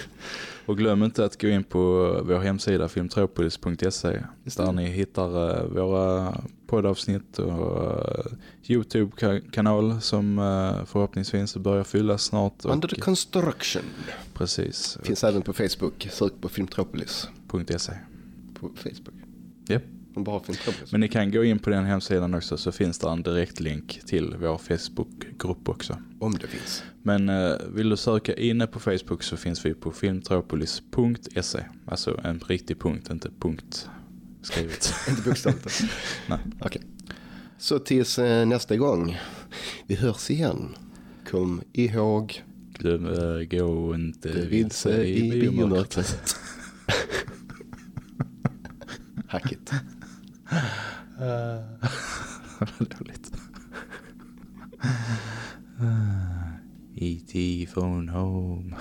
Speaker 1: Och glöm inte att gå in på vår hemsida filmtropolis.se där ni hittar eh, våra poddavsnitt och eh, Youtube-kanal som eh, förhoppningsvis börjar fyllas snart. Och,
Speaker 2: Under the construction.
Speaker 1: precis.
Speaker 2: Finns även på Facebook. Sök på Filmtropolis.
Speaker 1: .se.
Speaker 2: På Facebook.
Speaker 1: Japp.
Speaker 2: Man bara har Filmtropolis.
Speaker 1: Men ni kan gå in på den hemsidan också så finns det en direktlänk till vår Facebook-grupp också.
Speaker 2: Om det finns.
Speaker 1: Men eh, vill du söka inne på Facebook så finns vi på filmtropolis.se. Alltså en riktig punkt, inte punkt skrivet.
Speaker 2: Inte bokstavligt.
Speaker 1: Nej.
Speaker 2: Okej. Så tills eh, nästa gång. Vi hörs igen. Kom ihåg.
Speaker 1: Glöm, äh, gå inte
Speaker 2: vilse i biomörkret. Hackigt.
Speaker 1: Roligt. Eh, E.T. phone home.